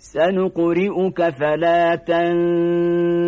سنقرئك فلا تنسى.